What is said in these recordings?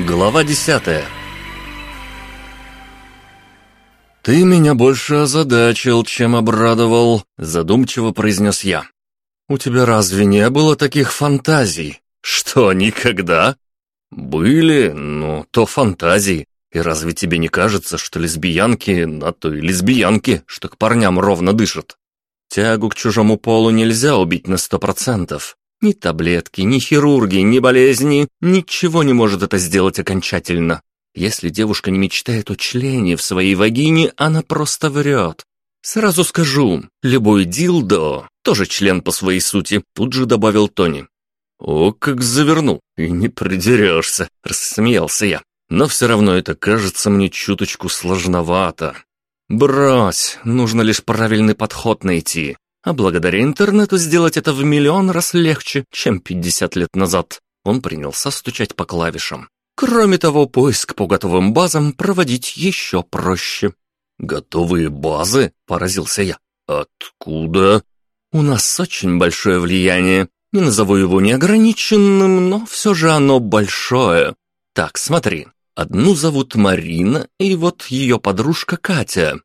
Глава десятая «Ты меня больше озадачил, чем обрадовал», — задумчиво произнес я. «У тебя разве не было таких фантазий?» «Что, никогда?» «Были, но то фантазии. И разве тебе не кажется, что лесбиянки на то и лесбиянки, что к парням ровно дышат? Тягу к чужому полу нельзя убить на сто процентов. Ни таблетки, ни хирурги, ни болезни, ничего не может это сделать окончательно. Если девушка не мечтает о члене в своей вагине, она просто врет. Сразу скажу, любой дилдо, тоже член по своей сути, тут же добавил Тони. «О, как завернул, и не придерешься», — рассмеялся я. «Но все равно это кажется мне чуточку сложновато. Брось, нужно лишь правильный подход найти. А благодаря интернету сделать это в миллион раз легче, чем 50 лет назад. Он принялся стучать по клавишам. Кроме того, поиск по готовым базам проводить еще проще. «Готовые базы?» – поразился я. «Откуда?» «У нас очень большое влияние. Не назову его неограниченным, но все же оно большое. Так, смотри. Одну зовут Марина, и вот ее подружка Катя».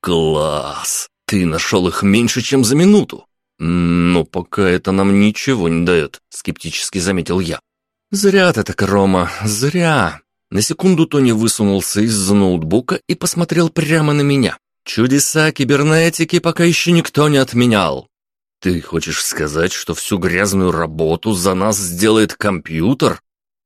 «Класс! Ты нашел их меньше, чем за минуту. Но пока это нам ничего не дает, скептически заметил я. Зря ты так, Рома, зря. На секунду Тони высунулся из-за ноутбука и посмотрел прямо на меня. Чудеса кибернетики пока еще никто не отменял. Ты хочешь сказать, что всю грязную работу за нас сделает компьютер?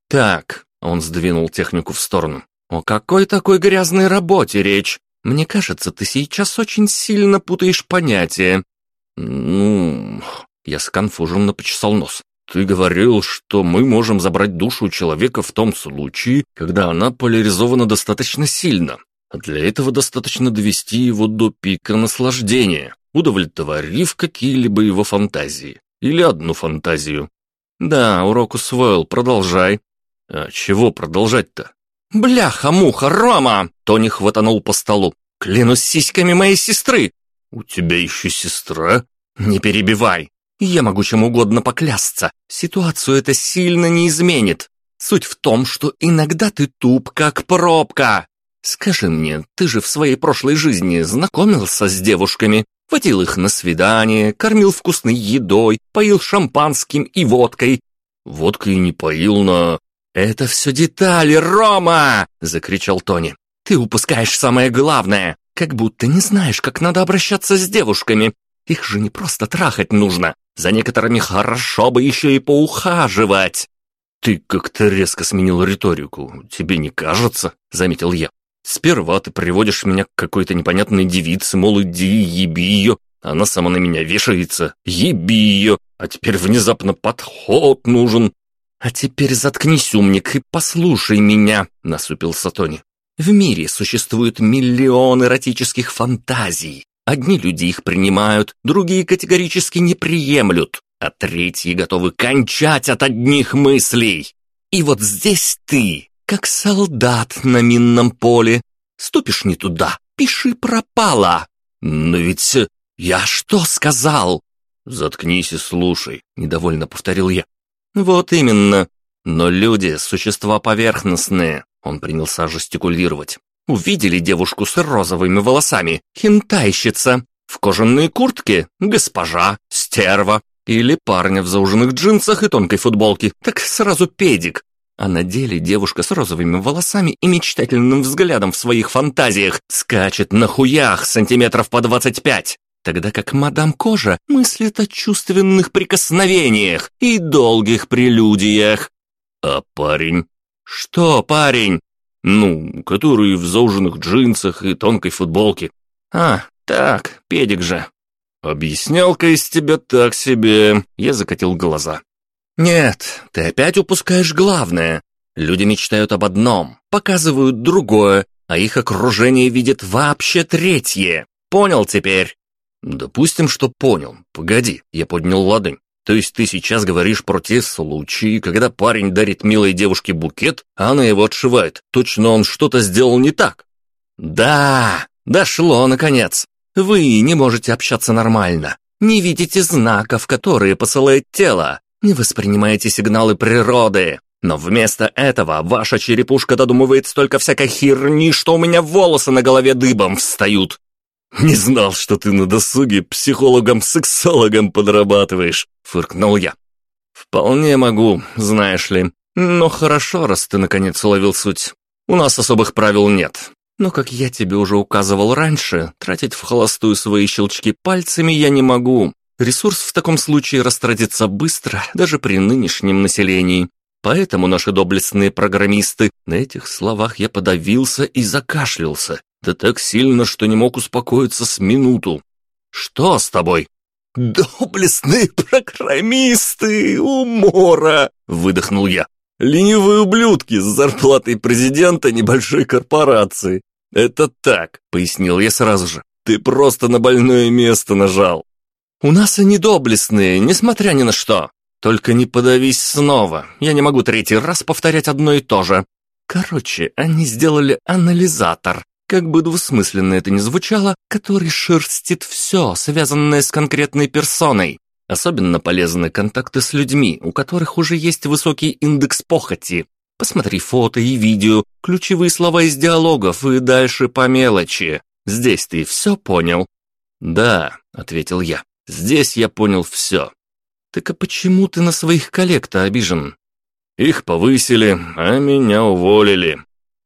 Так, он сдвинул технику в сторону. О какой такой грязной работе речь? Мне кажется, ты сейчас очень сильно путаешь понятия». «Ну...» Я сконфуженно почесал нос. «Ты говорил, что мы можем забрать душу человека в том случае, когда она поляризована достаточно сильно. А для этого достаточно довести его до пика наслаждения, удовлетворив какие-либо его фантазии. Или одну фантазию. Да, урок усвоил, продолжай. А чего продолжать-то? «Бляха-муха, Рома!» Тони хватанул по столу. «Клянусь сиськами моей сестры!» «У тебя еще сестра?» «Не перебивай! Я могу чем угодно поклясться. Ситуацию это сильно не изменит. Суть в том, что иногда ты туп, как пробка. Скажи мне, ты же в своей прошлой жизни знакомился с девушками, водил их на свидание, кормил вкусной едой, поил шампанским и водкой. Водкой не поил на... «Это все детали, Рома!» — закричал Тони. «Ты упускаешь самое главное, как будто не знаешь, как надо обращаться с девушками. Их же не просто трахать нужно, за некоторыми хорошо бы еще и поухаживать». «Ты как-то резко сменил риторику, тебе не кажется?» — заметил я. «Сперва ты приводишь меня к какой-то непонятной девице, мол, иди, еби ее, она сама на меня вешается, еби ее, а теперь внезапно подход нужен, «А теперь заткнись, умник, и послушай меня», — насупился Тони. «В мире существует миллион эротических фантазий. Одни люди их принимают, другие категорически не приемлют, а третьи готовы кончать от одних мыслей. И вот здесь ты, как солдат на минном поле. Ступишь не туда, пиши пропало. Но ведь я что сказал? Заткнись и слушай, недовольно повторил я. «Вот именно. Но люди – существа поверхностные», – он принялся жестикулировать. «Увидели девушку с розовыми волосами, хентайщица, в кожаной куртке – госпожа, стерва, или парня в зауженных джинсах и тонкой футболке, так сразу педик. А на деле девушка с розовыми волосами и мечтательным взглядом в своих фантазиях скачет на хуях сантиметров по двадцать пять тогда как мадам Кожа мыслит о чувственных прикосновениях и долгих прелюдиях. А парень? Что парень? Ну, который в зауженных джинсах и тонкой футболке. А, так, педик же. Объяснялка из тебя так себе. Я закатил глаза. Нет, ты опять упускаешь главное. Люди мечтают об одном, показывают другое, а их окружение видит вообще третье. Понял теперь? «Допустим, что понял. Погоди, я поднял ладонь. То есть ты сейчас говоришь про те случаи, когда парень дарит милой девушке букет, а она его отшивает. Точно он что-то сделал не так?» «Да, дошло, наконец. Вы не можете общаться нормально. Не видите знаков, которые посылает тело. Не воспринимаете сигналы природы. Но вместо этого ваша черепушка додумывает столько всякой херни, что у меня волосы на голове дыбом встают. Не знал, что ты на досуге психологом-сексологом подрабатываешь, фыркнул я. Вполне могу, знаешь ли. Но хорошо, раз ты наконец уловил суть. У нас особых правил нет. Но, как я тебе уже указывал раньше, тратить в холостую свои щелчки пальцами я не могу. Ресурс в таком случае растратится быстро, даже при нынешнем населении. Поэтому наши доблестные программисты, на этих словах я подавился и закашлялся. Да так сильно, что не мог успокоиться с минуту. «Что с тобой?» «Доблестные программисты! Умора!» — выдохнул я. «Ленивые ублюдки с зарплатой президента небольшой корпорации. «Это так», — пояснил я сразу же. «Ты просто на больное место нажал». «У нас они доблестные, несмотря ни на что. Только не подавись снова, я не могу третий раз повторять одно и то же». Короче, они сделали анализатор, как бы двусмысленно это ни звучало, который шерстит все, связанное с конкретной персоной. Особенно полезны контакты с людьми, у которых уже есть высокий индекс похоти, Посмотри фото и видео, ключевые слова из диалогов и дальше по мелочи. Здесь ты все понял?» «Да», — ответил я, — «здесь я понял все». «Так а почему ты на своих коллег-то обижен?» «Их повысили, а меня уволили».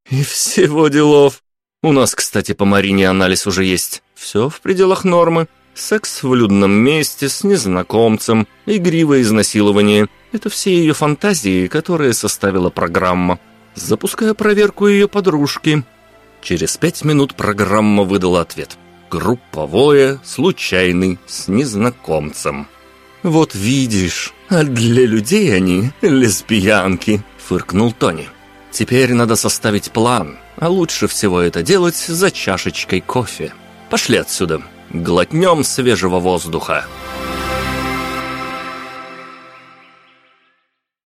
«И всего делов. У нас, кстати, по Марине анализ уже есть. Все в пределах нормы. Секс в людном месте с незнакомцем, игривое изнасилование — это все ее фантазии, которые составила программа. Запуская проверку ее подружки. Через пять минут программа выдала ответ. Групповое, случайный, с незнакомцем. «Вот видишь, а для людей они лесбиянки», — фыркнул Тони. «Теперь надо составить план, а лучше всего это делать за чашечкой кофе. Пошли отсюда, глотнем свежего воздуха».